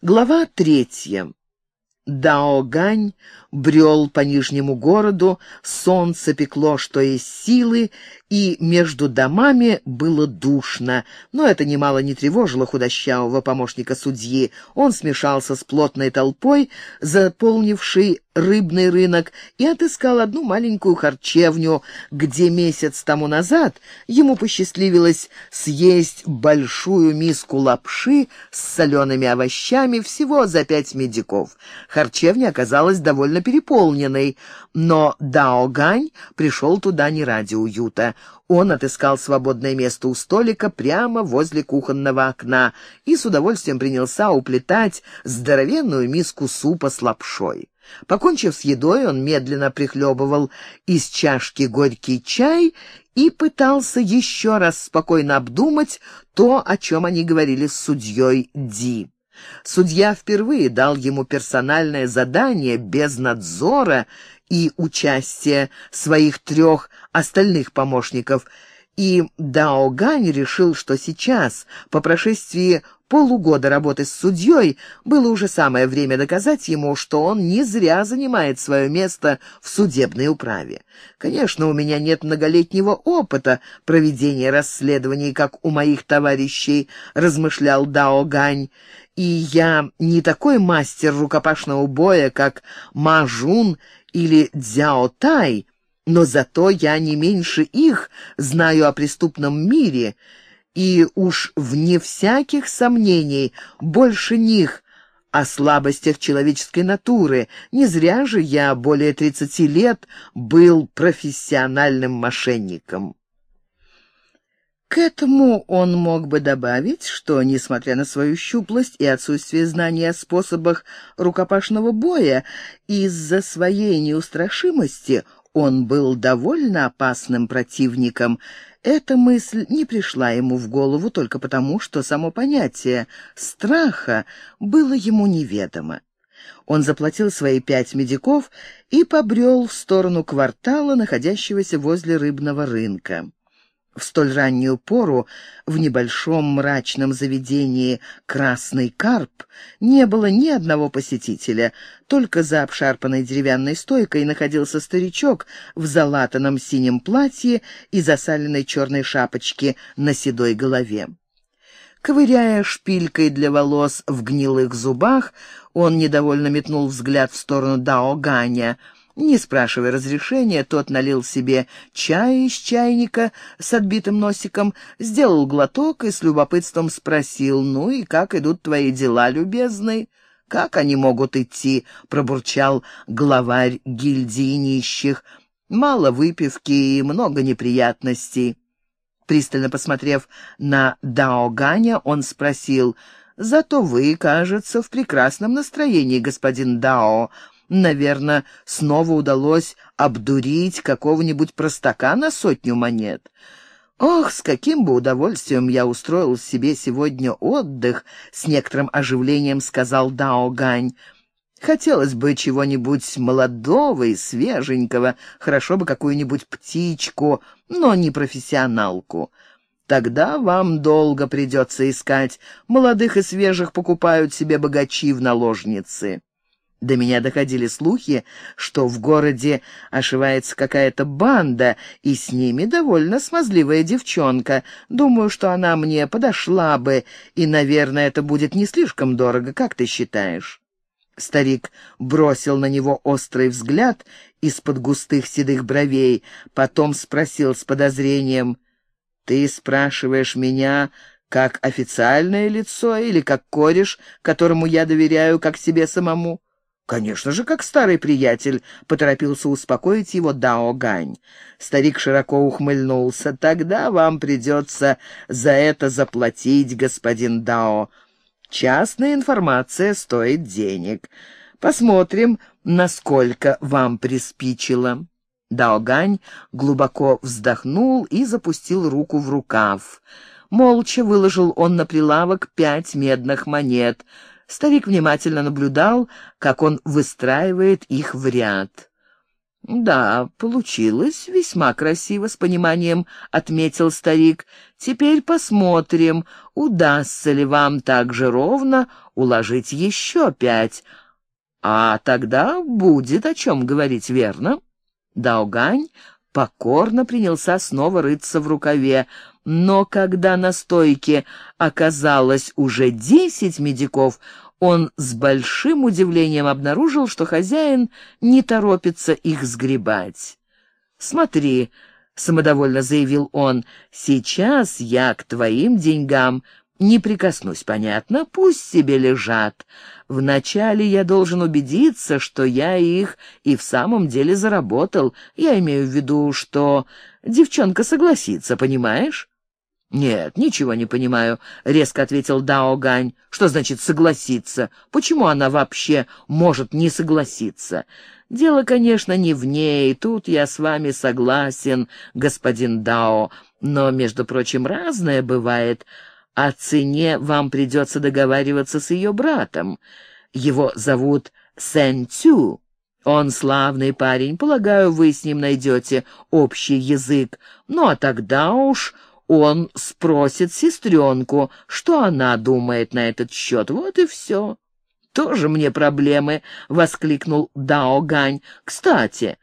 Глава третья. Даогань брел по Нижнему городу, солнце пекло, что есть силы, и между домами было душно, но это немало не тревожило худощавого помощника судьи. Он смешался с плотной толпой, заполнившей рыбный рынок, и отыскал одну маленькую харчевню, где месяц тому назад ему посчастливилось съесть большую миску лапши с солеными овощами всего за пять медиков. Харчевня оказалась довольно переполненной, но Дао Гань пришел туда не ради уюта. Он отыскал свободное место у столика прямо возле кухонного окна и с удовольствием принялся уплетать здоровенную миску супа с лапшой. Покончив с едой, он медленно прихлебывал из чашки горький чай и пытался еще раз спокойно обдумать то, о чем они говорили с судьей Ди. Судья впервые дал ему персональное задание без надзора и участия своих трех остальных помощников, и Дао Гань решил, что сейчас, по прошествии полугода работы с судьей, было уже самое время доказать ему, что он не зря занимает свое место в судебной управе. Конечно, у меня нет многолетнего опыта проведения расследований, как у моих товарищей, размышлял Дао Гань, и я не такой мастер рукопашного боя, как Мажун или Дзяо Тай, но зато я не меньше их знаю о преступном мире, и уж вне всяких сомнений больше них о слабостях человеческой натуры. Не зря же я более тридцати лет был профессиональным мошенником. К этому он мог бы добавить, что, несмотря на свою щуплость и отсутствие знаний о способах рукопашного боя, из-за своей неустрашимости он был довольно опасным противником. Эта мысль не пришла ему в голову только потому, что само понятие страха было ему неведомо. Он заплатил свои пять медиков и побрел в сторону квартала, находящегося возле рыбного рынка. В столь раннюю пору в небольшом мрачном заведении «Красный карп» не было ни одного посетителя. Только за обшарпанной деревянной стойкой находился старичок в залатанном синем платье и засаленной черной шапочке на седой голове. Ковыряя шпилькой для волос в гнилых зубах, он недовольно метнул взгляд в сторону Дао Ганя — не спрашивая разрешения, тот налил себе чай из чайника с отбитым носиком, сделал глоток и с любопытством спросил, «Ну и как идут твои дела, любезный?» «Как они могут идти?» — пробурчал главарь гильдии нищих. «Мало выпивки и много неприятностей». Пристально посмотрев на Даоганя, он спросил, «Зато вы, кажется, в прекрасном настроении, господин Дао. Наверное, снова удалось обдурить какого-нибудь простака на сотню монет. Ох, с каким бы удовольствием я устроил себе сегодня отдых, с некоторым оживлением сказал Дао Гань. Хотелось бы чего-нибудь молодого и свеженького, хорошо бы какую-нибудь птичку, но не профессионалку. Тогда вам долго придется искать. Молодых и свежих покупают себе богачи в наложницы. До меня доходили слухи, что в городе ошивается какая-то банда, и с ними довольно смазливая девчонка. Думаю, что она мне подошла бы, и, наверное, это будет не слишком дорого, как ты считаешь?» Старик бросил на него острый взгляд из-под густых седых бровей, потом спросил с подозрением, «Ты спрашиваешь меня, как официальное лицо или как кореш, которому я доверяю как себе самому?» «Конечно же, как старый приятель», — поторопился успокоить его Дао Гань. Старик широко ухмыльнулся. «Тогда вам придется за это заплатить, господин Дао. Частная информация стоит денег. Посмотрим, насколько вам приспичило». Дао Гань глубоко вздохнул и запустил руку в рукав. Молча выложил он на прилавок пять медных монет — Старик внимательно наблюдал, как он выстраивает их в ряд. «Да, получилось весьма красиво, с пониманием», — отметил старик. «Теперь посмотрим, удастся ли вам так же ровно уложить еще пять. А тогда будет о чем говорить, верно?» Даогань покорно принялся снова рыться в рукаве, но когда на стойке оказалось уже десять медиков, он с большим удивлением обнаружил, что хозяин не торопится их сгребать. «Смотри», — самодовольно заявил он, — «сейчас я к твоим деньгам не прикоснусь, понятно? Пусть себе лежат. Вначале я должен убедиться, что я их и в самом деле заработал. Я имею в виду, что девчонка согласится, понимаешь?» «Нет, ничего не понимаю», — резко ответил Дао Гань. «Что значит согласиться? Почему она вообще может не согласиться? Дело, конечно, не в ней, тут я с вами согласен, господин Дао, но, между прочим, разное бывает. О цене вам придется договариваться с ее братом. Его зовут Сэн Цю». Он славный парень, полагаю, вы с ним найдете общий язык. Ну, а тогда уж он спросит сестренку, что она думает на этот счет. Вот и все. «Тоже мне проблемы», — воскликнул Дао Гань. «Кстати,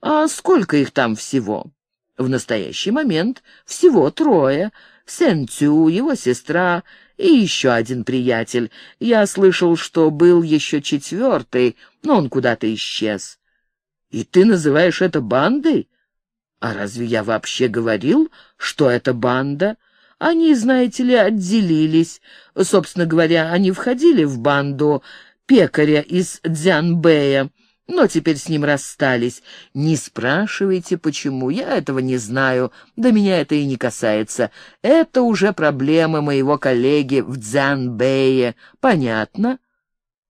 а сколько их там всего?» «В настоящий момент всего трое. Сен Цю, его сестра и еще один приятель. Я слышал, что был еще четвертый, но он куда-то исчез». «И ты называешь это бандой?» А разве я вообще говорил, что это банда? Они, знаете ли, отделились. Собственно говоря, они входили в банду пекаря из Дзянбэя, но теперь с ним расстались. Не спрашивайте, почему, я этого не знаю, да меня это и не касается. Это уже проблемы моего коллеги в Дзянбэе, понятно?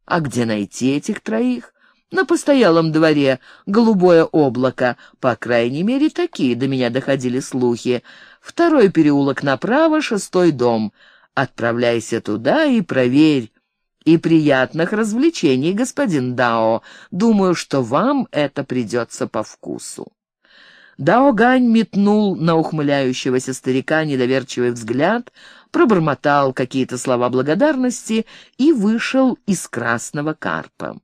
А где найти этих троих? На постоялом дворе голубое облако. По крайней мере, такие до меня доходили слухи. Второй переулок направо, шестой дом. Отправляйся туда и проверь. И приятных развлечений, господин Дао. Думаю, что вам это придется по вкусу. Дао Гань метнул на ухмыляющегося старика недоверчивый взгляд, пробормотал какие-то слова благодарности и вышел из красного карпа.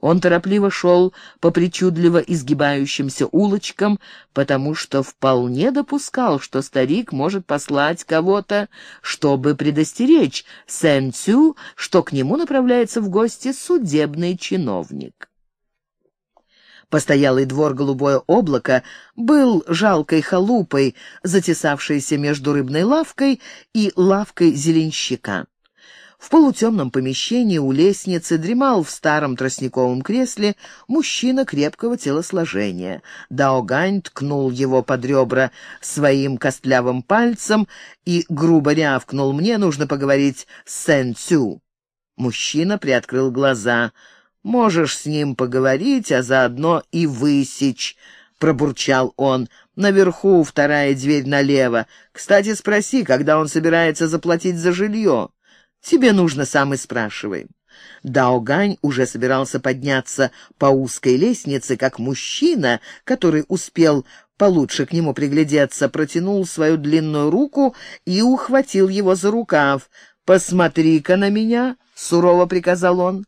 Он торопливо шел по причудливо изгибающимся улочкам, потому что вполне допускал, что старик может послать кого-то, чтобы предостеречь Сэн Цю, что к нему направляется в гости судебный чиновник. Постоялый двор «Голубое облако» был жалкой халупой, затесавшейся между рыбной лавкой и лавкой зеленщика. В полутемном помещении у лестницы дремал в старом тростниковом кресле мужчина крепкого телосложения. Даогань ткнул его под ребра своим костлявым пальцем и грубо рявкнул «Мне нужно поговорить с Сэн Цю». Мужчина приоткрыл глаза. «Можешь с ним поговорить, а заодно и высечь», — пробурчал он. «Наверху вторая дверь налево. Кстати, спроси, когда он собирается заплатить за жилье». Тебе нужно, сам и спрашивай». Даогань уже собирался подняться по узкой лестнице, как мужчина, который успел получше к нему приглядеться, протянул свою длинную руку и ухватил его за рукав. «Посмотри-ка на меня!» — сурово приказал он.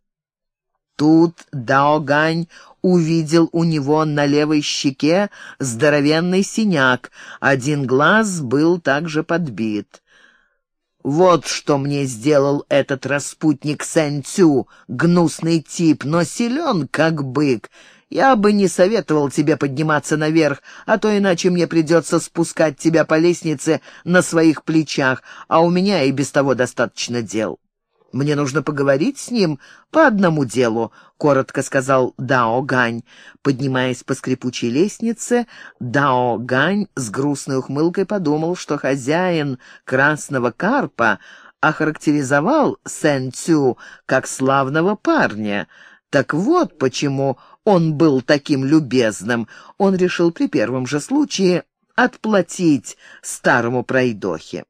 Тут Даогань увидел у него на левой щеке здоровенный синяк, один глаз был также подбит. Вот что мне сделал этот распутник Сэнцю, гнусный тип, но силен, как бык. Я бы не советовал тебе подниматься наверх, а то иначе мне придется спускать тебя по лестнице на своих плечах, а у меня и без того достаточно дел. «Мне нужно поговорить с ним по одному делу», — коротко сказал Дао Гань. Поднимаясь по скрипучей лестнице, Дао Гань с грустной ухмылкой подумал, что хозяин красного карпа охарактеризовал Сэн Цю как славного парня. Так вот почему он был таким любезным. Он решил при первом же случае отплатить старому пройдохе.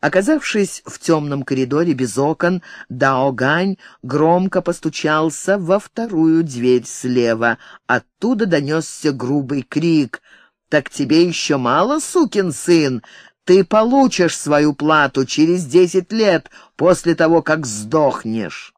Оказавшись в темном коридоре без окон, Даогань громко постучался во вторую дверь слева. Оттуда донесся грубый крик. «Так тебе еще мало, сукин сын? Ты получишь свою плату через десять лет после того, как сдохнешь».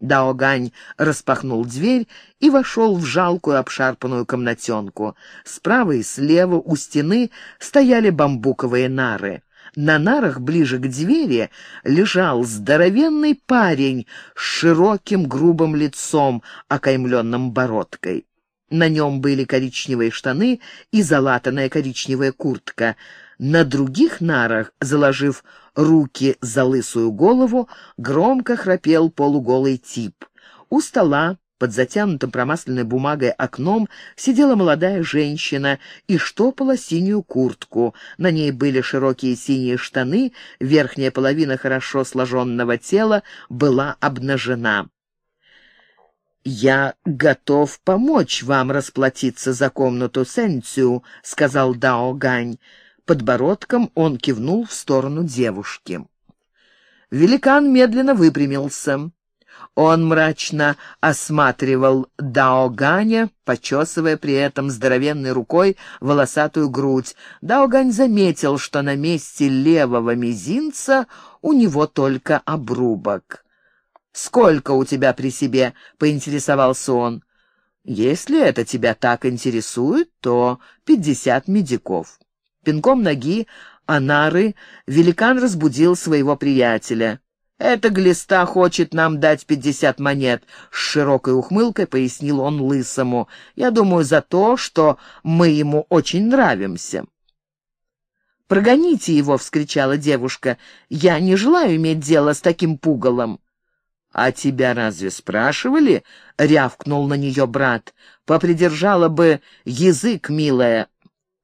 Даогань распахнул дверь и вошел в жалкую обшарпанную комнатенку. Справа и слева у стены стояли бамбуковые нары. На нарах ближе к двери лежал здоровенный парень с широким грубым лицом, окаймленным бородкой. На нем были коричневые штаны и залатанная коричневая куртка. На других нарах, заложив руки за лысую голову, громко храпел полуголый тип. У стола под затянутым промасленной бумагой окном сидела молодая женщина и штопала синюю куртку. На ней были широкие синие штаны, верхняя половина хорошо сложенного тела была обнажена. «Я готов помочь вам расплатиться за комнату Сэнцю», — сказал Дао Гань. Подбородком он кивнул в сторону девушки. Великан медленно выпрямился. Он мрачно осматривал Даоганя, почесывая при этом здоровенной рукой волосатую грудь. Даогань заметил, что на месте левого мизинца у него только обрубок. «Сколько у тебя при себе?» — поинтересовался он. «Если это тебя так интересует, то пятьдесят медиков». Пинком ноги Анары великан разбудил своего приятеля. «Эта глиста хочет нам дать пятьдесят монет», — с широкой ухмылкой пояснил он лысому. «Я думаю, за то, что мы ему очень нравимся». «Прогоните его!» — вскричала девушка. «Я не желаю иметь дело с таким пугалом». «А тебя разве спрашивали?» — рявкнул на нее брат. «Попридержала бы язык, милая,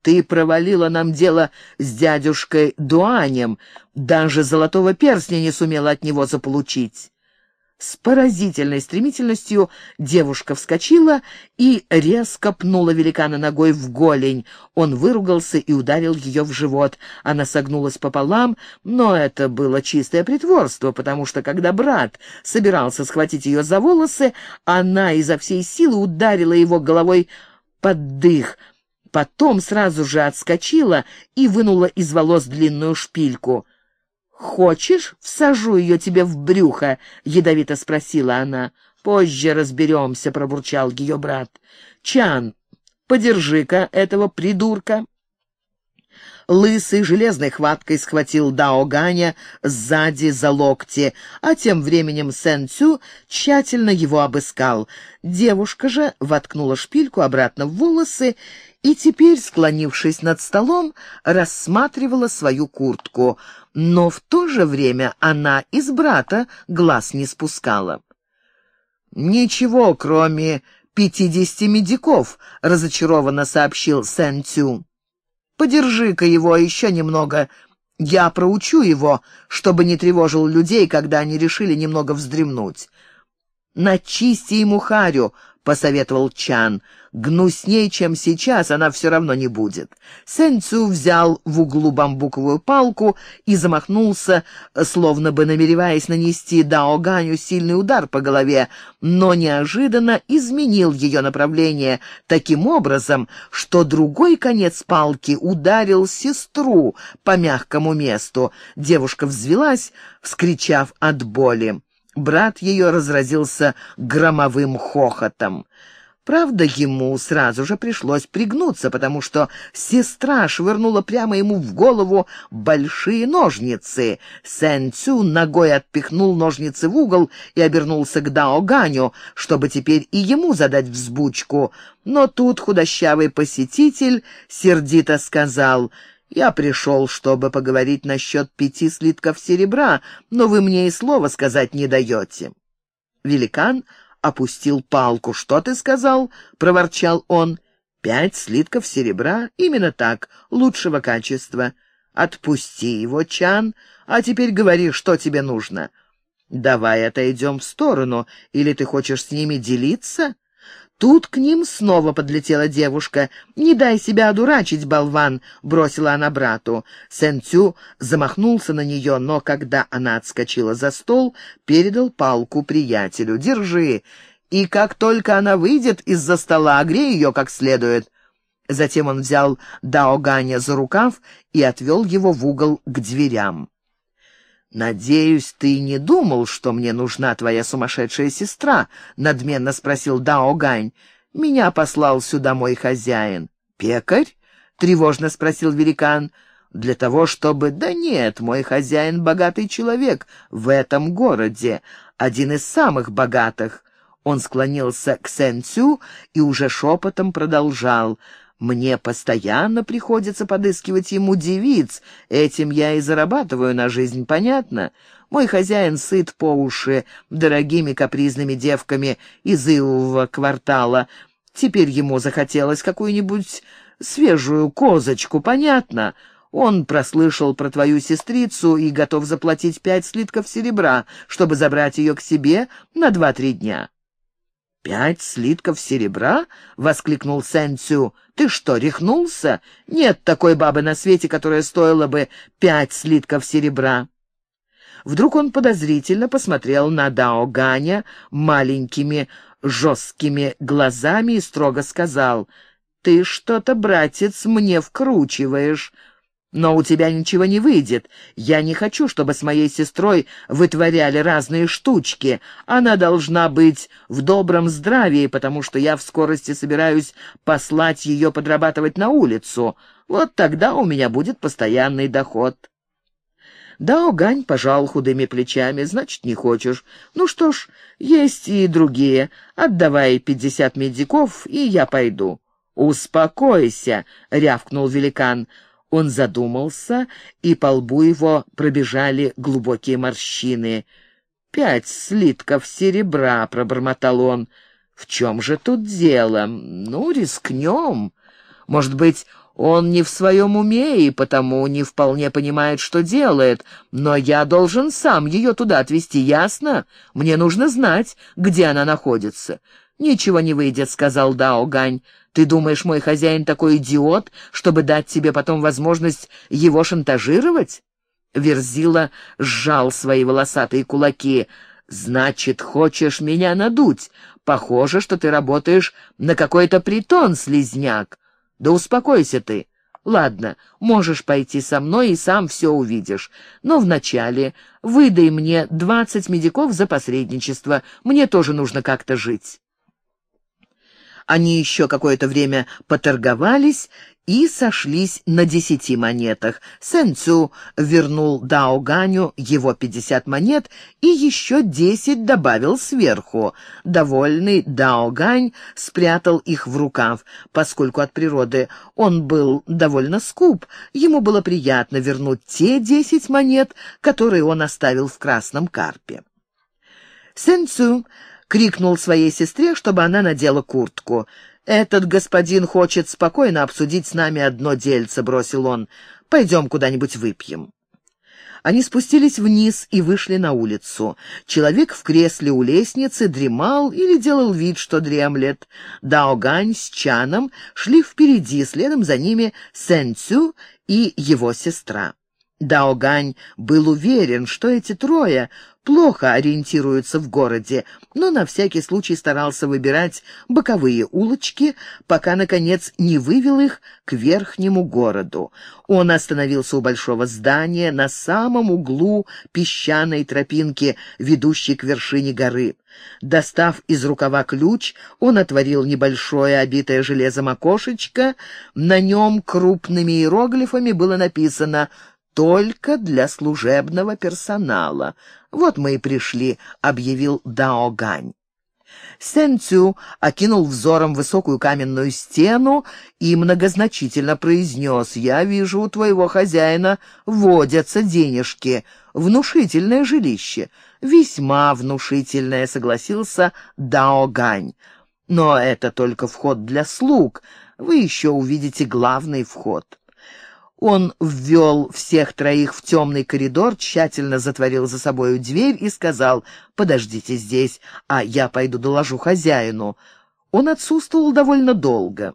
ты провалила нам дело с дядюшкой Дуанем, даже золотого перстня не сумела от него заполучить». С поразительной стремительностью девушка вскочила и резко пнула великана ногой в голень. Он выругался и ударил ее в живот. Она согнулась пополам, но это было чистое притворство, потому что, когда брат собирался схватить ее за волосы, она изо всей силы ударила его головой под дых — Потом сразу же отскочила и вынула из волос длинную шпильку. «Хочешь, всажу ее тебе в брюхо?» — ядовито спросила она. «Позже разберемся», — пробурчал ее брат. «Чан, подержи-ка этого придурка». Лысый железной хваткой схватил Дао Ганя сзади за локти, а тем временем Сэн Цю тщательно его обыскал. Девушка же воткнула шпильку обратно в волосы и теперь, склонившись над столом, рассматривала свою куртку, но в то же время она из брата глаз не спускала. «Ничего, кроме пятидесяти медиков», — разочарованно сообщил Сэн Цю. Подержи-ка его еще немного. Я проучу его, чтобы не тревожил людей, когда они решили немного вздремнуть. Начисти ему харю, — посоветовал Чан. «Гнусней, чем сейчас, она все равно не будет». Сэн Цю взял в углу бамбуковую палку и замахнулся, словно бы намереваясь нанести Дао Ганю сильный удар по голове, но неожиданно изменил ее направление таким образом, что другой конец палки ударил сестру по мягкому месту. Девушка взвелась, вскричав от боли. Брат ее разразился громовым хохотом. Правда, ему сразу же пришлось пригнуться, потому что сестра швырнула прямо ему в голову большие ножницы. Сэн Цю ногой отпихнул ножницы в угол и обернулся к Дао Ганю, чтобы теперь и ему задать взбучку. Но тут худощавый посетитель сердито сказал — я пришел, чтобы поговорить насчет пяти слитков серебра, но вы мне и слова сказать не даете». Великан опустил палку. «Что ты сказал?» — проворчал он. «Пять слитков серебра? Именно так, лучшего качества. Отпусти его, Чан, а теперь говори, что тебе нужно. Давай отойдем в сторону, или ты хочешь с ними делиться?» Тут к ним снова подлетела девушка. «Не дай себя одурачить, болван!» — бросила она брату. Сен Цю замахнулся на нее, но когда она отскочила за стол, передал палку приятелю. «Держи!» И как только она выйдет из-за стола, огрей ее как следует. Затем он взял Дао Ганя за рукав и отвел его в угол к дверям. «Надеюсь, ты не думал, что мне нужна твоя сумасшедшая сестра?» — надменно спросил Дао Гань. «Меня послал сюда мой хозяин». «Пекарь?» — тревожно спросил великан. «Для того, чтобы...» «Да нет, мой хозяин богатый человек в этом городе, один из самых богатых». Он склонился к Сен Цю и уже шепотом продолжал — мне постоянно приходится подыскивать ему девиц. Этим я и зарабатываю на жизнь, понятно? Мой хозяин сыт по уши дорогими капризными девками из Ивового квартала. Теперь ему захотелось какую-нибудь свежую козочку, понятно? Он прослышал про твою сестрицу и готов заплатить пять слитков серебра, чтобы забрать ее к себе на два-три дня. «Пять слитков серебра?» — воскликнул Сэнцю. «Ты что, рехнулся? Нет такой бабы на свете, которая стоила бы пять слитков серебра». Вдруг он подозрительно посмотрел на Дао Ганя маленькими жесткими глазами и строго сказал, «Ты что-то, братец, мне вкручиваешь. Но у тебя ничего не выйдет. Я не хочу, чтобы с моей сестрой вытворяли разные штучки. Она должна быть в добром здравии, потому что я в скорости собираюсь послать ее подрабатывать на улицу. Вот тогда у меня будет постоянный доход». Да, Огань пожал худыми плечами. «Значит, не хочешь. Ну что ж, есть и другие. Отдавай пятьдесят медиков, и я пойду». «Успокойся», — рявкнул великан. Он задумался, и по лбу его пробежали глубокие морщины. «Пять слитков серебра», — пробормотал он. «В чем же тут дело? Ну, рискнем. Может быть, он не в своем уме и потому не вполне понимает, что делает. Но я должен сам ее туда отвезти, ясно? Мне нужно знать, где она находится». «Ничего не выйдет», — сказал Дао Гань. Ты думаешь, мой хозяин такой идиот, чтобы дать тебе потом возможность его шантажировать?» Верзила сжал свои волосатые кулаки. «Значит, хочешь меня надуть? Похоже, что ты работаешь на какой-то притон, слизняк. Да успокойся ты. Ладно, можешь пойти со мной и сам все увидишь. Но вначале выдай мне двадцать медиков за посредничество. Мне тоже нужно как-то жить». Они еще какое-то время поторговались и сошлись на десяти монетах. Сен Цю вернул Дао Ганю его пятьдесят монет и еще десять добавил сверху. Довольный Дао Гань спрятал их в рукав, поскольку от природы он был довольно скуп, ему было приятно вернуть те десять монет, которые он оставил в красном карпе. Сен Цю крикнул своей сестре, чтобы она надела куртку. «Этот господин хочет спокойно обсудить с нами одно дельце», — бросил он. «Пойдем куда-нибудь выпьем». Они спустились вниз и вышли на улицу. Человек в кресле у лестницы дремал или делал вид, что дремлет. Даогань с Чаном шли впереди, следом за ними Сэн и его сестра. Даогань был уверен, что эти трое плохо ориентируются в городе, но на всякий случай старался выбирать боковые улочки, пока, наконец, не вывел их к верхнему городу. Он остановился у большого здания на самом углу песчаной тропинки, ведущей к вершине горы. Достав из рукава ключ, он отворил небольшое, обитое железом окошечко. На нем крупными иероглифами было написано только для служебного персонала. Вот мы и пришли», — объявил Дао Гань. Сен Цю окинул взором высокую каменную стену и многозначительно произнес, «Я вижу, у твоего хозяина водятся денежки. Внушительное жилище». «Весьма внушительное», — согласился Дао Гань. «Но это только вход для слуг. Вы еще увидите главный вход». Он ввел всех троих в темный коридор, тщательно затворил за собою дверь и сказал «Подождите здесь, а я пойду доложу хозяину». Он отсутствовал довольно долго.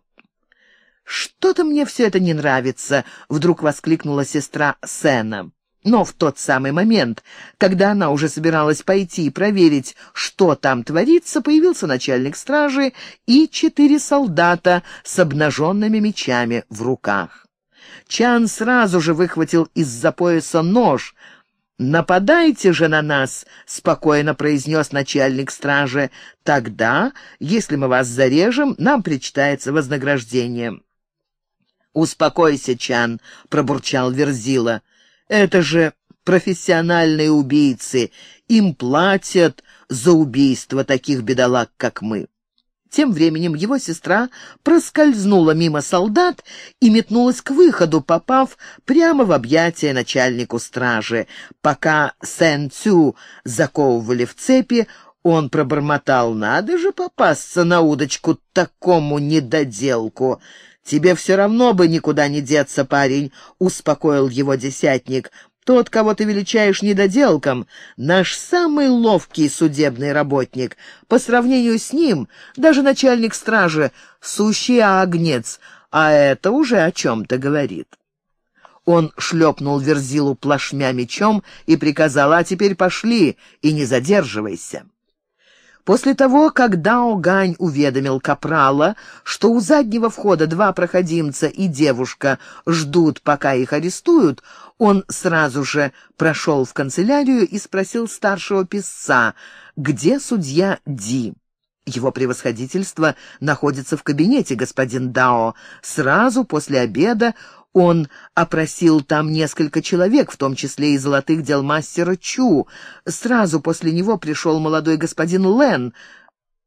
«Что-то мне все это не нравится», — вдруг воскликнула сестра Сена. Но в тот самый момент, когда она уже собиралась пойти и проверить, что там творится, появился начальник стражи и четыре солдата с обнаженными мечами в руках. Чан сразу же выхватил из-за пояса нож. «Нападайте же на нас!» — спокойно произнес начальник стражи. «Тогда, если мы вас зарежем, нам причитается вознаграждение». «Успокойся, Чан», — пробурчал Верзила. «Это же профессиональные убийцы. Им платят за убийство таких бедолаг, как мы». Тем временем его сестра проскользнула мимо солдат и метнулась к выходу, попав прямо в объятия начальнику стражи. Пока Сэн Цю заковывали в цепи, он пробормотал, «Надо же попасться на удочку такому недоделку!» «Тебе все равно бы никуда не деться, парень», — успокоил его десятник. «Тот, кого ты величаешь недоделком, наш самый ловкий судебный работник. По сравнению с ним, даже начальник стражи — сущий агнец, а это уже о чем-то говорит». Он шлепнул Верзилу плашмя мечом и приказал, «А теперь пошли и не задерживайся». После того, как Дао Гань уведомил Капрала, что у заднего входа два проходимца и девушка ждут, пока их арестуют, он сразу же прошел в канцелярию и спросил старшего писца, где судья Ди. Его превосходительство находится в кабинете, господин Дао. Сразу после обеда он опросил там несколько человек, в том числе и золотых дел мастера Чу. Сразу после него пришел молодой господин Лен,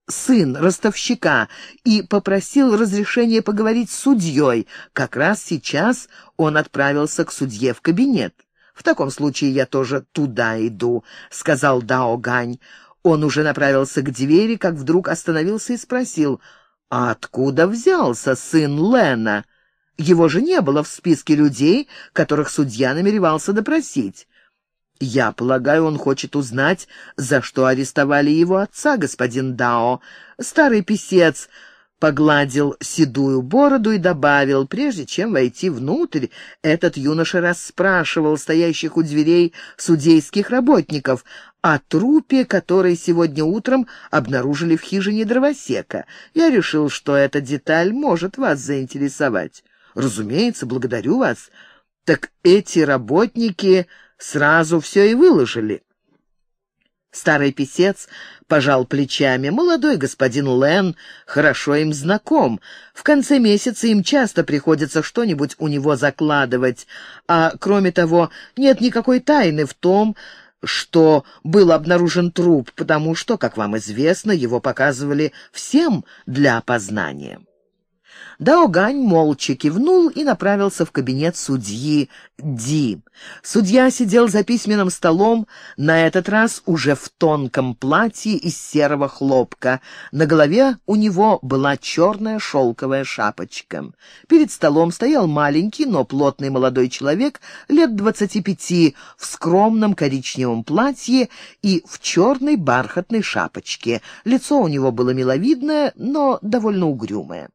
сын ростовщика, и попросил разрешения поговорить с судьей. Как раз сейчас он отправился к судье в кабинет. «В таком случае я тоже туда иду», — сказал Дао Гань. Он уже направился к двери, как вдруг остановился и спросил, «А откуда взялся сын Лена?» Его же не было в списке людей, которых судья намеревался допросить. Я полагаю, он хочет узнать, за что арестовали его отца, господин Дао. Старый писец погладил седую бороду и добавил, прежде чем войти внутрь, этот юноша расспрашивал стоящих у дверей судейских работников о трупе, который сегодня утром обнаружили в хижине дровосека. Я решил, что эта деталь может вас заинтересовать. «Разумеется, благодарю вас. Так эти работники сразу все и выложили». Старый писец пожал плечами. Молодой господин Лен хорошо им знаком. В конце месяца им часто приходится что-нибудь у него закладывать. А кроме того, нет никакой тайны в том, что был обнаружен труп, потому что, как вам известно, его показывали всем для опознания. Даогань молча кивнул и направился в кабинет судьи Ди. Судья сидел за письменным столом, на этот раз уже в тонком платье из серого хлопка. На голове у него была черная шелковая шапочка. Перед столом стоял маленький, но плотный молодой человек лет двадцати пяти в скромном коричневом платье и в черной бархатной шапочке. Лицо у него было миловидное, но довольно угрюмое.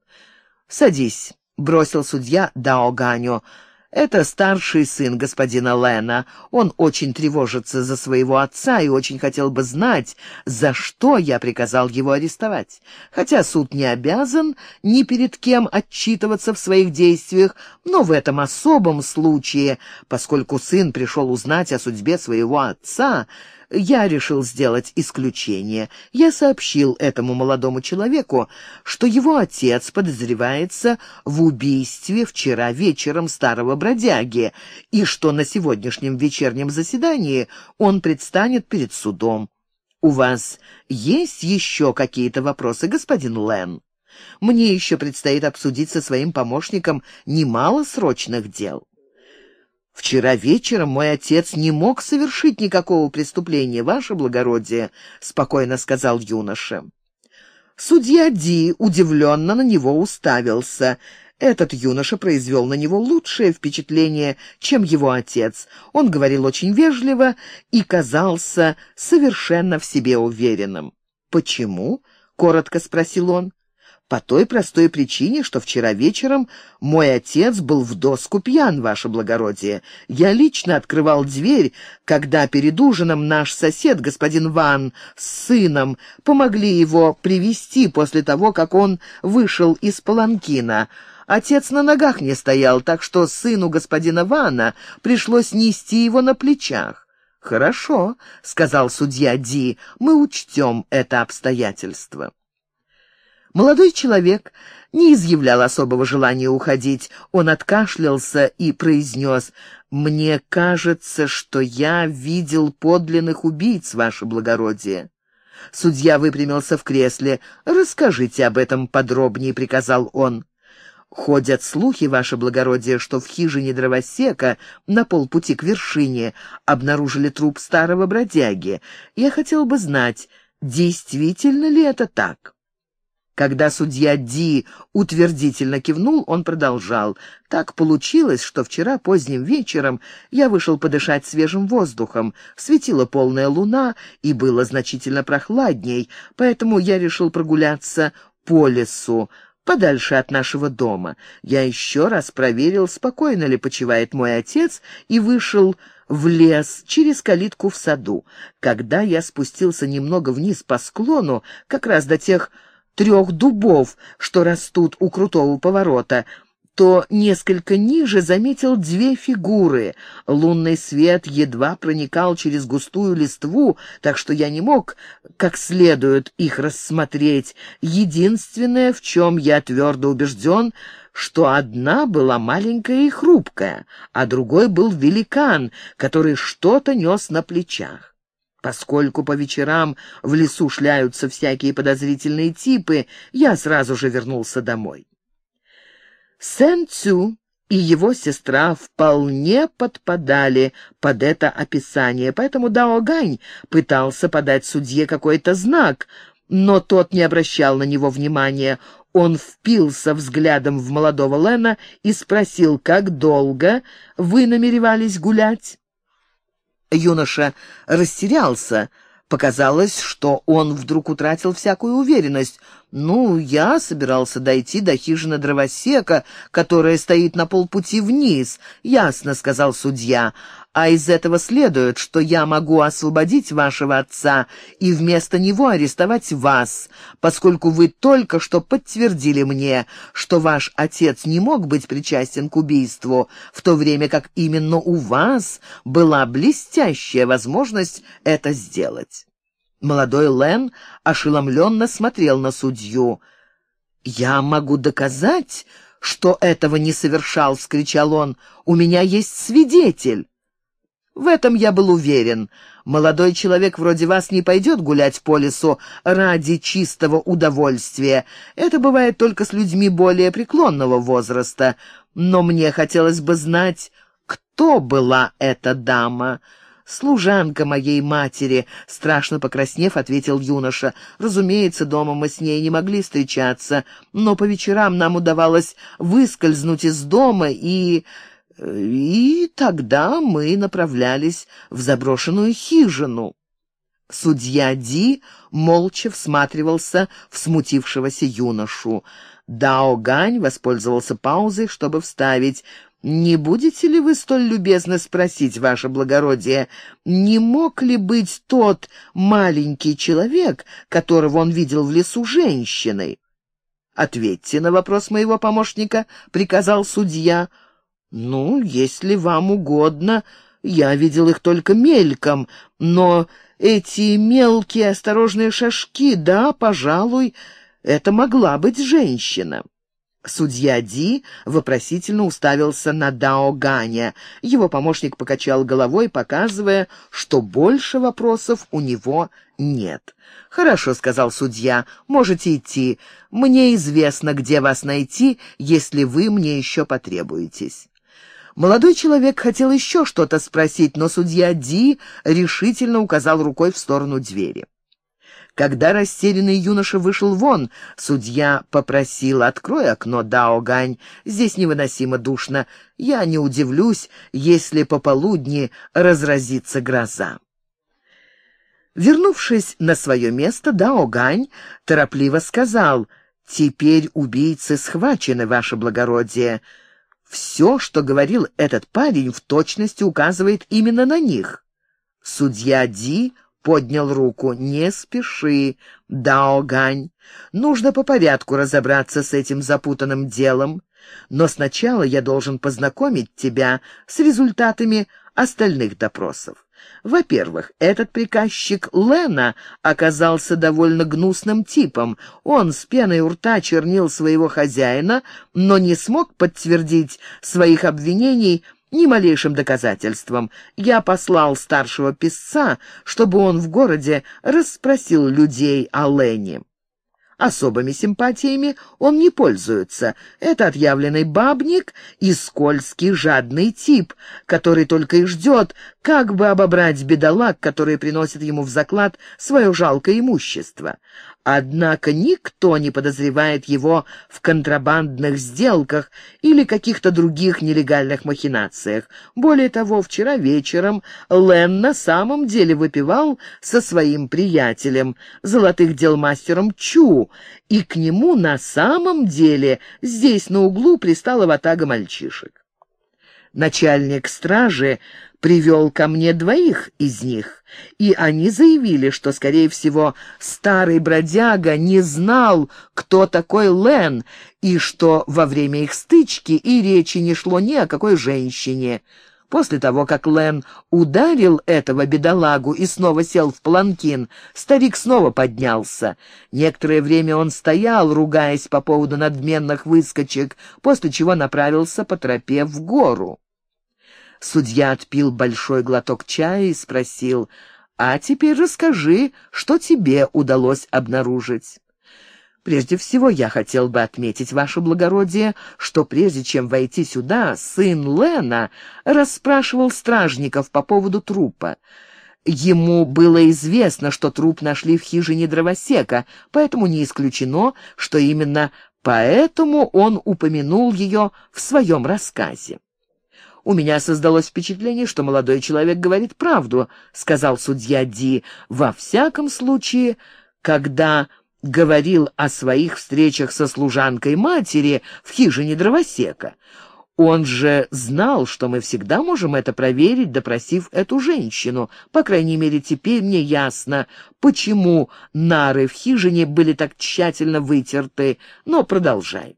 «Садись», — бросил судья Дао Ганю. «Это старший сын господина Лена. Он очень тревожится за своего отца и очень хотел бы знать, за что я приказал его арестовать. Хотя суд не обязан ни перед кем отчитываться в своих действиях, но в этом особом случае, поскольку сын пришел узнать о судьбе своего отца, я решил сделать исключение. Я сообщил этому молодому человеку, что его отец подозревается в убийстве вчера вечером старого бродяги, и что на сегодняшнем вечернем заседании он предстанет перед судом. «У вас есть еще какие-то вопросы, господин Лен? Мне еще предстоит обсудить со своим помощником немало срочных дел». «Вчера вечером мой отец не мог совершить никакого преступления, ваше благородие», — спокойно сказал юноша. Судья Ди удивленно на него уставился. Этот юноша произвел на него лучшее впечатление, чем его отец. Он говорил очень вежливо и казался совершенно в себе уверенным. «Почему?» — коротко спросил он. По той простой причине, что вчера вечером мой отец был в доску пьян, ваше благородие. Я лично открывал дверь, когда перед ужином наш сосед, господин Ван, с сыном помогли его привести после того, как он вышел из паланкина. Отец на ногах не стоял, так что сыну господина Вана пришлось нести его на плечах. «Хорошо», — сказал судья Ди, — «мы учтем это обстоятельство». Молодой человек не изъявлял особого желания уходить. Он откашлялся и произнес, «Мне кажется, что я видел подлинных убийц, ваше благородие». Судья выпрямился в кресле. «Расскажите об этом подробнее», — приказал он. Ходят слухи, ваше благородие, что в хижине дровосека на полпути к вершине обнаружили труп старого бродяги. Я хотел бы знать, действительно ли это так? Когда судья Ди утвердительно кивнул, он продолжал. «Так получилось, что вчера поздним вечером я вышел подышать свежим воздухом. Светила полная луна, и было значительно прохладней, поэтому я решил прогуляться по лесу подальше от нашего дома. Я еще раз проверил, спокойно ли почивает мой отец, и вышел в лес через калитку в саду. Когда я спустился немного вниз по склону, как раз до тех трех дубов, что растут у крутого поворота, то несколько ниже заметил две фигуры. Лунный свет едва проникал через густую листву, так что я не мог как следует их рассмотреть. Единственное, в чем я твердо убежден, что одна была маленькая и хрупкая, а другой был великан, который что-то нес на плечах. Поскольку по вечерам в лесу шляются всякие подозрительные типы, я сразу же вернулся домой. Сэн Цю и его сестра вполне подпадали под это описание, поэтому Дао Гань пытался подать судье какой-то знак, но тот не обращал на него внимания. Он впился взглядом в молодого Лена и спросил, как долго вы намеревались гулять. Юноша растерялся, Показалось, что он вдруг утратил всякую уверенность. «Ну, я собирался дойти до хижины дровосека, которая стоит на полпути вниз. Ясно», — сказал судья а из этого следует, что я могу освободить вашего отца и вместо него арестовать вас, поскольку вы только что подтвердили мне, что ваш отец не мог быть причастен к убийству, в то время как именно у вас была блестящая возможность это сделать». Молодой Лен ошеломленно смотрел на судью. «Я могу доказать, что этого не совершал!» — вскричал он. «У меня есть свидетель!» В этом я был уверен. Молодой человек вроде вас не пойдет гулять по лесу ради чистого удовольствия. Это бывает только с людьми более преклонного возраста. Но мне хотелось бы знать, кто была эта дама. «Служанка моей матери», — страшно покраснев, ответил юноша. «Разумеется, дома мы с ней не могли встречаться, но по вечерам нам удавалось выскользнуть из дома и...» И тогда мы направлялись в заброшенную хижину. Судья Ди молча всматривался в смутившегося юношу. Дао Гань воспользовался паузой, чтобы вставить «Не будете ли вы столь любезно спросить, ваше благородие, не мог ли быть тот маленький человек, которого он видел в лесу женщиной?» «Ответьте на вопрос моего помощника», — приказал судья. «Ну, если вам угодно, я видел их только мельком, но эти мелкие осторожные шажки, да, пожалуй, это могла быть женщина». Судья Ди вопросительно уставился на Дао Ганя. Его помощник покачал головой, показывая, что больше вопросов у него нет. «Хорошо», — сказал судья, — «можете идти. Мне известно, где вас найти, если вы мне еще потребуетесь». Молодой человек хотел еще что-то спросить, но судья Ди решительно указал рукой в сторону двери. Когда растерянный юноша вышел вон, судья попросил «Открой окно, Дао Гань, здесь невыносимо душно. Я не удивлюсь, если пополудни разразится гроза». Вернувшись на свое место, Дао Гань торопливо сказал Теперь убийцы схвачены, ваше благородие. Все, что говорил этот парень, в точности указывает именно на них. Судья Ди поднял руку. «Не спеши, Дао Гань. Нужно по порядку разобраться с этим запутанным делом. Но сначала я должен познакомить тебя с результатами остальных допросов. Во-первых, этот приказчик Лена оказался довольно гнусным типом. Он с пеной у рта чернил своего хозяина, но не смог подтвердить своих обвинений ни малейшим доказательством. Я послал старшего писца, чтобы он в городе расспросил людей о Лене. Особыми симпатиями он не пользуется. Это отъявленный бабник и скользкий жадный тип, который только и ждет, как бы обобрать бедолаг, которые приносят ему в заклад свое жалкое имущество. Однако никто не подозревает его в контрабандных сделках или каких-то других нелегальных махинациях. Более того, вчера вечером Лен на самом деле выпивал со своим приятелем, золотых дел мастером Чу, и к нему на самом деле здесь на углу пристала ватага мальчишек. Начальник стражи привел ко мне двоих из них, и они заявили, что, скорее всего, старый бродяга не знал, кто такой Лен, и что во время их стычки и речи не шло ни о какой женщине. После того, как Лен ударил этого бедолагу и снова сел в паланкин, старик снова поднялся. Некоторое время он стоял, ругаясь по поводу надменных выскочек, после чего направился по тропе в гору. Судья отпил большой глоток чая и спросил, «А теперь расскажи, что тебе удалось обнаружить?» Прежде всего, я хотел бы отметить, ваше благородие, что прежде чем войти сюда, сын Лена расспрашивал стражников по поводу трупа. Ему было известно, что труп нашли в хижине дровосека, поэтому не исключено, что именно поэтому он упомянул ее в своем рассказе. «У меня создалось впечатление, что молодой человек говорит правду», — сказал судья Ди. «Во всяком случае, когда говорил о своих встречах со служанкой матери в хижине дровосека. Он же знал, что мы всегда можем это проверить, допросив эту женщину. По крайней мере, теперь мне ясно, почему нары в хижине были так тщательно вытерты. Но продолжай.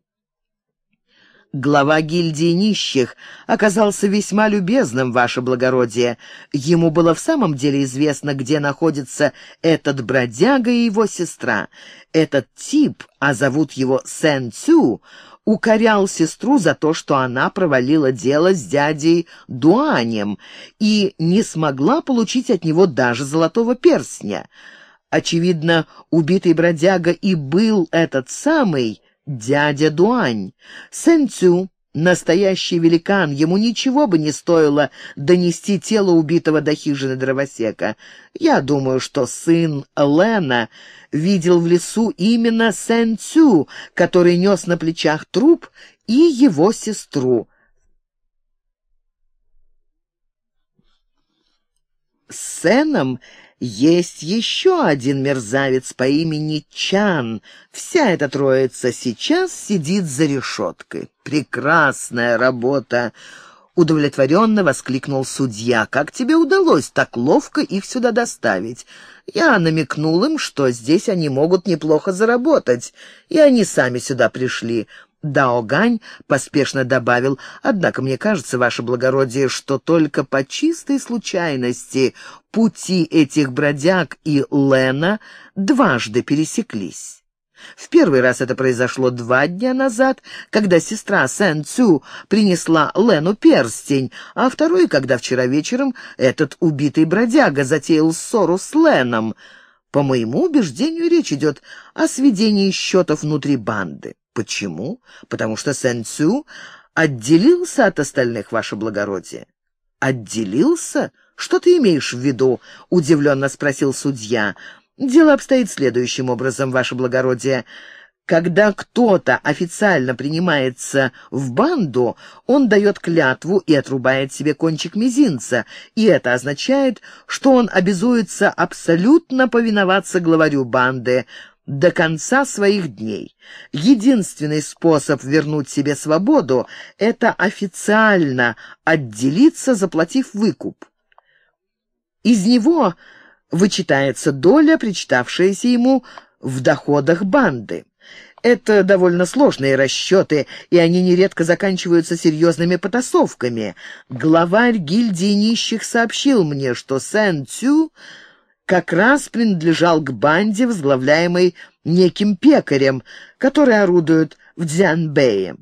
Глава гильдии нищих оказался весьма любезным, ваше благородие. Ему было в самом деле известно, где находится этот бродяга и его сестра. Этот тип, а зовут его Сэн Цю, укорял сестру за то, что она провалила дело с дядей Дуанем и не смогла получить от него даже золотого перстня. Очевидно, убитый бродяга и был этот самый дядя Дуань. Сэнцю, настоящий великан, ему ничего бы не стоило донести тело убитого до хижины дровосека. Я думаю, что сын Лена видел в лесу именно Сэнцю, который нес на плечах труп, и его сестру. С Сеном есть еще один мерзавец по имени Чан. Вся эта троица сейчас сидит за решеткой. Прекрасная работа!» Удовлетворенно воскликнул судья. «Как тебе удалось так ловко их сюда доставить? Я намекнул им, что здесь они могут неплохо заработать, и они сами сюда пришли. Даогань поспешно добавил, «Однако мне кажется, ваше благородие, что только по чистой случайности пути этих бродяг и Лена дважды пересеклись». В первый раз это произошло два дня назад, когда сестра Сэн Цю принесла Лену перстень, а второй, когда вчера вечером этот убитый бродяга затеял ссору с Леном. По моему убеждению, речь идет о сведении счетов внутри банды. Почему? Потому что Сэн Цю отделился от остальных, ваше благородие. Отделился? Что ты имеешь в виду? Удивленно спросил судья. Дело обстоит следующим образом, ваше благородие. Когда кто-то официально принимается в банду, он дает клятву и отрубает себе кончик мизинца, и это означает, что он обязуется абсолютно повиноваться главарю банды, до конца своих дней. Единственный способ вернуть себе свободу — это официально отделиться, заплатив выкуп. Из него вычитается доля, причитавшаяся ему в доходах банды. Это довольно сложные расчеты, и они нередко заканчиваются серьезными потасовками. Главарь гильдии нищих сообщил мне, что Сэн Цю как раз принадлежал к банде, возглавляемой неким пекарем, который орудует в Дзянбэе.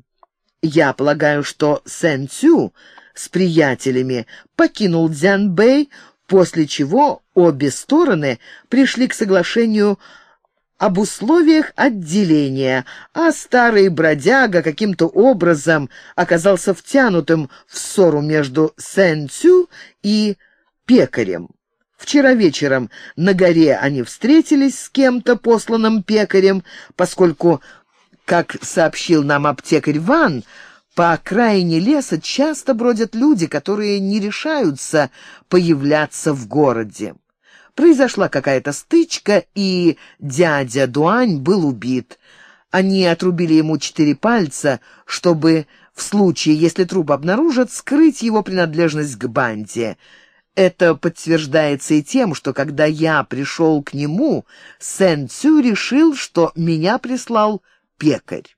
Я полагаю, что Сэн Цю с приятелями покинул Дзянбэй, после чего обе стороны пришли к соглашению об условиях отделения, а старый бродяга каким-то образом оказался втянутым в ссору между Сен-Цю и пекарем. Вчера вечером на горе они встретились с кем-то, посланным пекарем, поскольку, как сообщил нам аптекарь Ван, по окраине леса часто бродят люди, которые не решаются появляться в городе. Произошла какая-то стычка, и дядя Дуань был убит. Они отрубили ему четыре пальца, чтобы в случае, если труп обнаружат, скрыть его принадлежность к банде. Это подтверждается и тем, что когда я пришел к нему, Цю решил, что меня прислал пекарь.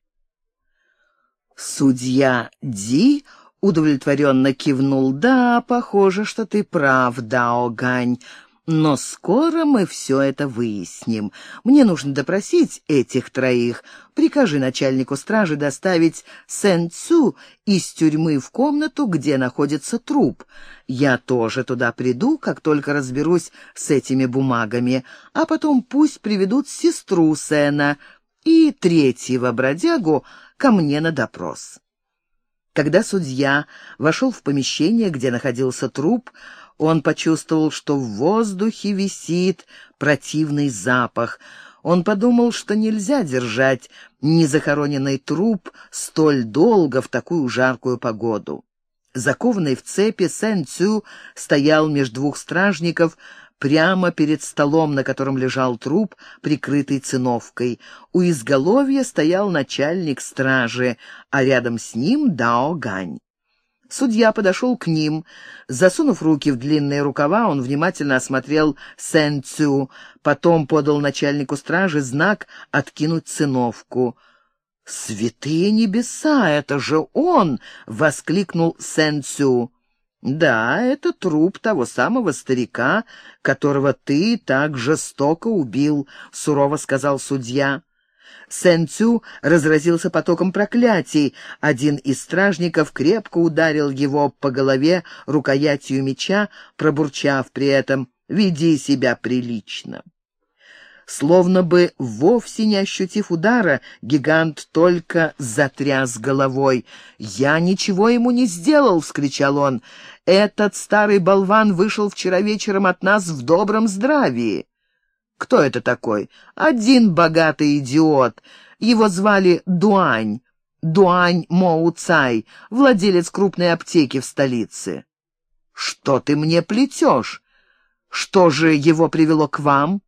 Судья Ди удовлетворенно кивнул. «Да, похоже, что ты прав, Дао Гань. Но скоро мы все это выясним. Мне нужно допросить этих троих. Прикажи начальнику стражи доставить Сен из тюрьмы в комнату, где находится труп. Я тоже туда приду, как только разберусь с этими бумагами, а потом пусть приведут сестру Сена и третьего бродягу ко мне на допрос». Когда судья вошел в помещение, где находился труп, он почувствовал, что в воздухе висит противный запах. Он подумал, что нельзя держать незахороненный труп столь долго в такую жаркую погоду. Закованный в цепи, Сэн Цю стоял между двух стражников, прямо перед столом, на котором лежал труп, прикрытый циновкой. У изголовья стоял начальник стражи, а рядом с ним Дао Гань. Судья подошел к ним. Засунув руки в длинные рукава, он внимательно осмотрел Сэн Цю, потом подал начальнику стражи знак «откинуть циновку». «Святые небеса, это же он!» — воскликнул Сэн Цю. «Да, это труп того самого старика, которого ты так жестоко убил», — сурово сказал судья. Сэн Цю разразился потоком проклятий. Один из стражников крепко ударил его по голове рукоятью меча, пробурчав при этом «Веди себя прилично». Словно бы вовсе не ощутив удара, гигант только затряс головой. «Я ничего ему не сделал!» — вскричал он. «Этот старый болван вышел вчера вечером от нас в добром здравии». «Кто это такой?» «Один богатый идиот. Его звали Дуань. Дуань Моу владелец крупной аптеки в столице». «Что ты мне плетешь? Что же его привело к вам?»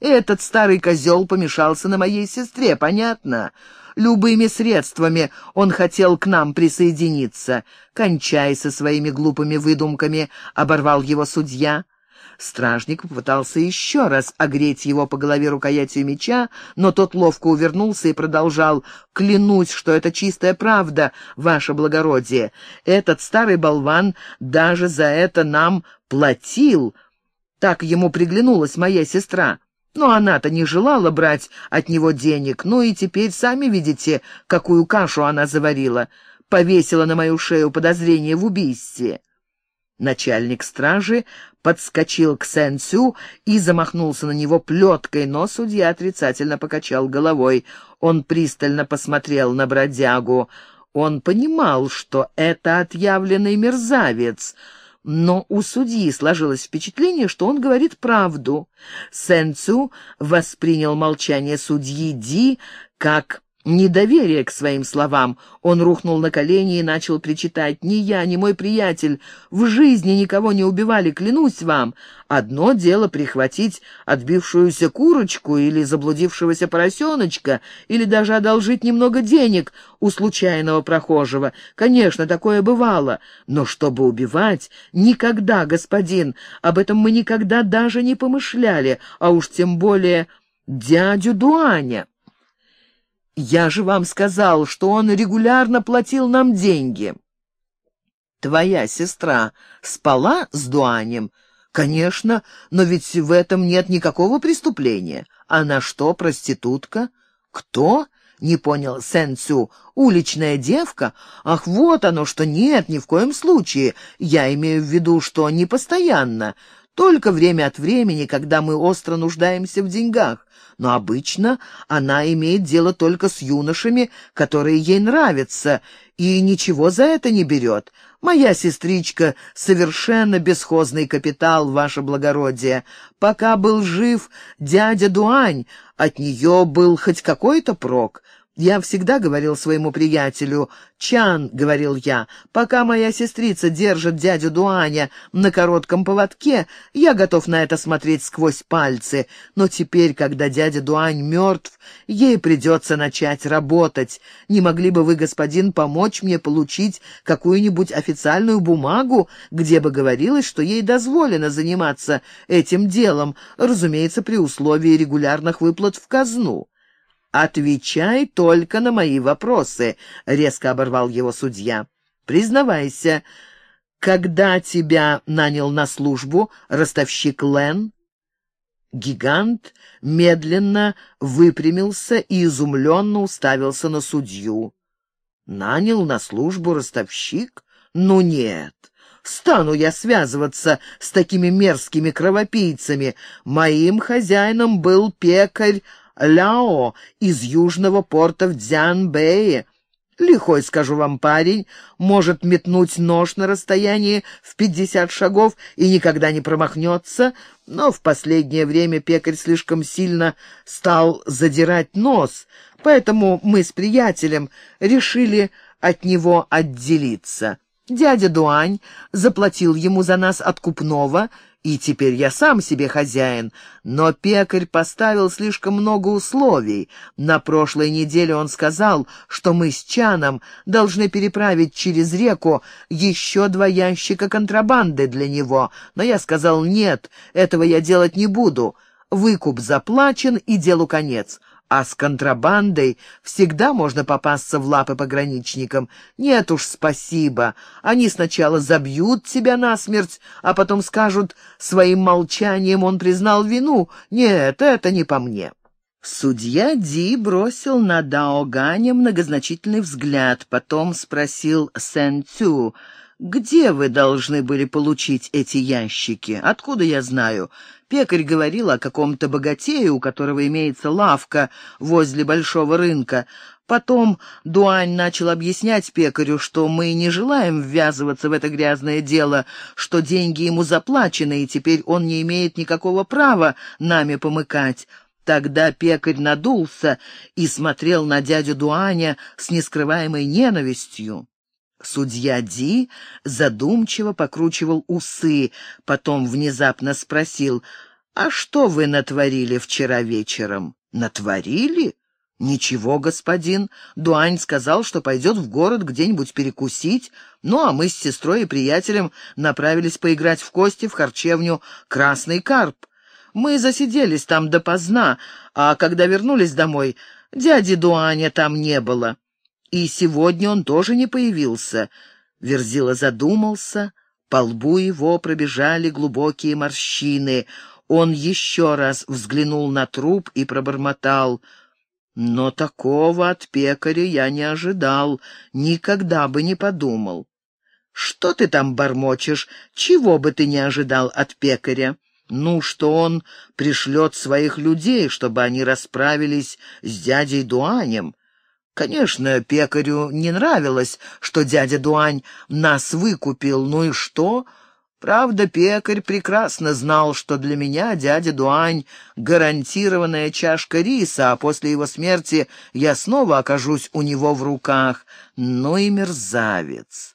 Этот старый козел помешался на моей сестре, понятно? Любыми средствами он хотел к нам присоединиться. Кончай со своими глупыми выдумками, — оборвал его судья. Стражник попытался еще раз огреть его по голове рукоятью меча, но тот ловко увернулся и продолжал. «Клянусь, что это чистая правда, ваше благородие. Этот старый болван даже за это нам платил. Так ему приглянулась моя сестра». Но она-то не желала брать от него денег, ну и теперь сами видите, какую кашу она заварила. Повесила на мою шею подозрение в убийстве. Начальник стражи подскочил к Сэнцю и замахнулся на него плеткой, но судья отрицательно покачал головой. Он пристально посмотрел на бродягу. Он понимал, что это отъявленный мерзавец — но у судьи сложилось впечатление, что он говорит правду. Сен Цю воспринял молчание судьи Ди как недоверие к своим словам. Он рухнул на колени и начал причитать. «Ни я, ни мой приятель в жизни никого не убивали, клянусь вам. Одно дело прихватить отбившуюся курочку или заблудившегося поросеночка, или даже одолжить немного денег у случайного прохожего. Конечно, такое бывало. Но чтобы убивать, никогда, господин, об этом мы никогда даже не помышляли, а уж тем более дядю Дуаня». Я же вам сказал, что он регулярно платил нам деньги. Твоя сестра спала с Дуанем? Конечно, но ведь в этом нет никакого преступления. Она что, проститутка? Кто? Не понял Сэнцю. Уличная девка? Ах, вот оно что. Нет, ни в коем случае. Я имею в виду, что не постоянно. Только время от времени, когда мы остро нуждаемся в деньгах но обычно она имеет дело только с юношами, которые ей нравятся, и ничего за это не берет. Моя сестричка — совершенно бесхозный капитал, ваше благородие. Пока был жив дядя Дуань, от нее был хоть какой-то прок. Я всегда говорил своему приятелю, «Чан», — говорил я, — «пока моя сестрица держит дядю Дуаня на коротком поводке, я готов на это смотреть сквозь пальцы, но теперь, когда дядя Дуань мертв, ей придется начать работать. Не могли бы вы, господин, помочь мне получить какую-нибудь официальную бумагу, где бы говорилось, что ей дозволено заниматься этим делом, разумеется, при условии регулярных выплат в казну?» «Отвечай только на мои вопросы», — резко оборвал его судья. «Признавайся, когда тебя нанял на службу ростовщик Лен?» Гигант медленно выпрямился и изумленно уставился на судью. «Нанял на службу ростовщик? Ну нет!» Стану я связываться с такими мерзкими кровопийцами. Моим хозяином был пекарь Ляо из южного порта в Дзянбэе. Лихой, скажу вам, парень, может метнуть нож на расстоянии в пятьдесят шагов и никогда не промахнется, но в последнее время пекарь слишком сильно стал задирать нос, поэтому мы с приятелем решили от него отделиться. Дядя Дуань заплатил ему за нас откупного, и теперь я сам себе хозяин. Но пекарь поставил слишком много условий. На прошлой неделе он сказал, что мы с Чаном должны переправить через реку еще два ящика контрабанды для него. Но я сказал, нет, этого я делать не буду. Выкуп заплачен, и делу конец. А с контрабандой всегда можно попасться в лапы пограничникам. Нет уж, спасибо. Они сначала забьют тебя насмерть, а потом скажут, своим молчанием он признал вину. Нет, это не по мне. Судья Ди бросил на Дао Ганя многозначительный взгляд, потом спросил Сэн Цю, «Где вы должны были получить эти ящики? Откуда я знаю? Пекарь говорил о каком-то богатее, у которого имеется лавка возле большого рынка. Потом Дуань начал объяснять пекарю, что мы не желаем ввязываться в это грязное дело, что деньги ему заплачены, и теперь он не имеет никакого права нами помыкать. Тогда пекарь надулся и смотрел на дядю Дуаня с нескрываемой ненавистью. Судья Ди задумчиво покручивал усы, потом внезапно спросил, «А что вы натворили вчера вечером?» «Натворили?» «Ничего, господин. Дуань сказал, что пойдет в город где-нибудь перекусить, ну а мы с сестрой и приятелем направились поиграть в кости в харчевню «Красный карп». Мы засиделись там допоздна, а когда вернулись домой, дяди Дуаня там не было. И сегодня он тоже не появился. Верзила задумался, по лбу его пробежали глубокие морщины. Он еще раз взглянул на труп и пробормотал. «Но такого от пекаря я не ожидал, никогда бы не подумал». «Что ты там бормочешь? Чего бы ты не ожидал от пекаря?» «Ну, что он пришлет своих людей, чтобы они расправились с дядей Дуанем. Конечно, пекарю не нравилось, что дядя Дуань нас выкупил, ну и что? Правда, пекарь прекрасно знал, что для меня дядя Дуань — гарантированная чашка риса, а после его смерти я снова окажусь у него в руках. Ну и мерзавец.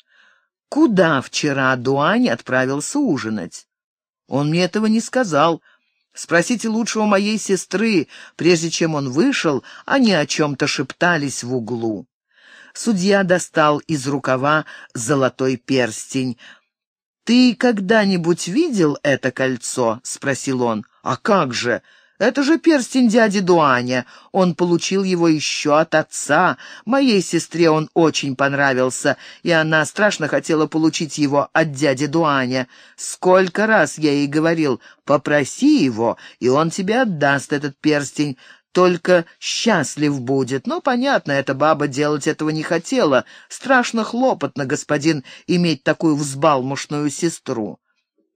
Куда вчера Дуань отправился ужинать? Он мне этого не сказал. Спросите лучше у моей сестры. Прежде чем он вышел, они о чем-то шептались в углу. Судья достал из рукава золотой перстень — «Ты когда-нибудь видел это кольцо?» — спросил он. «А как же? Это же перстень дяди Дуаня. Он получил его еще от отца. Моей сестре он очень понравился, и она страшно хотела получить его от дяди Дуаня. Сколько раз я ей говорил, попроси его, и он тебе отдаст этот перстень только счастлив будет. Но, понятно, эта баба делать этого не хотела. Страшно хлопотно, господин, иметь такую взбалмошную сестру.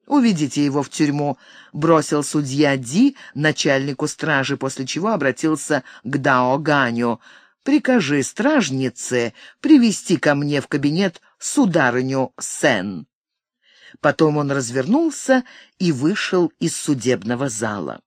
«Уведите его в тюрьму», — бросил судья Ди начальнику стражи, после чего обратился к Дао Ганю. «Прикажи стражнице привести ко мне в кабинет сударыню Сен». Потом он развернулся и вышел из судебного зала.